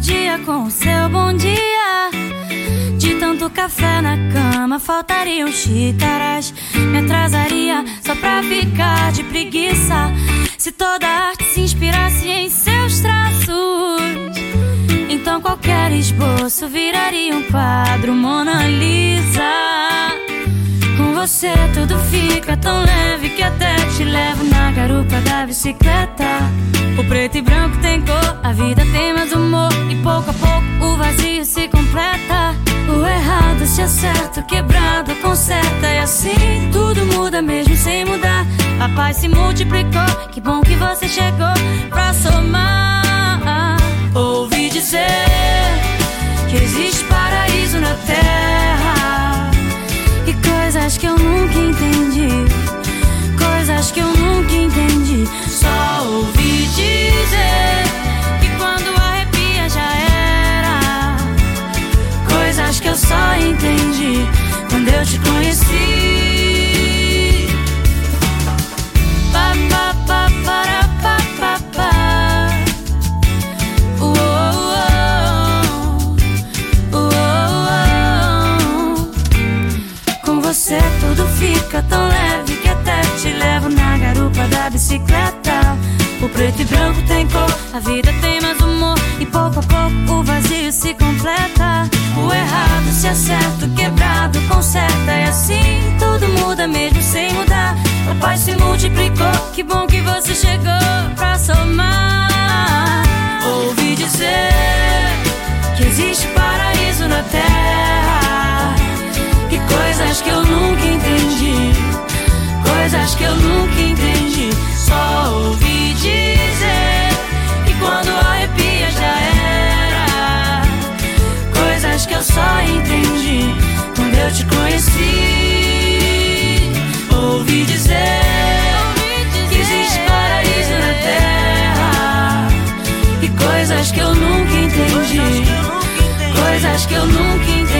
dia com o seu bom dia. De tanto café na cama, faltariam xícaras. Me atrasaria só pra ficar de preguiça. Se toda arte se inspirasse em seus traços, então qualquer esboço viraria um quadro Mona Lisa. Com você tudo fica tão leve que até bicicleta. O preto e branco tem cor, a vida tem mais humor. E pouco a pouco o vazio se completa. O errado se acerta, o quebrado conserta. E assim tudo muda mesmo sem mudar. A paz se multiplicou, que bom que você chegou pra somar. Ouvi dizer quando eu te conheci. Pa, pa, pa, pa, pa, pa. Uou, uou, uou. Com você tudo fica tão leve que até te levo na garupa da bicicleta. O preto e branco tem cor, a vida tem muda mesmo sem mudar. A paz se multiplicou, que bom que você chegou pra somar. coisas que eu nunca entendi.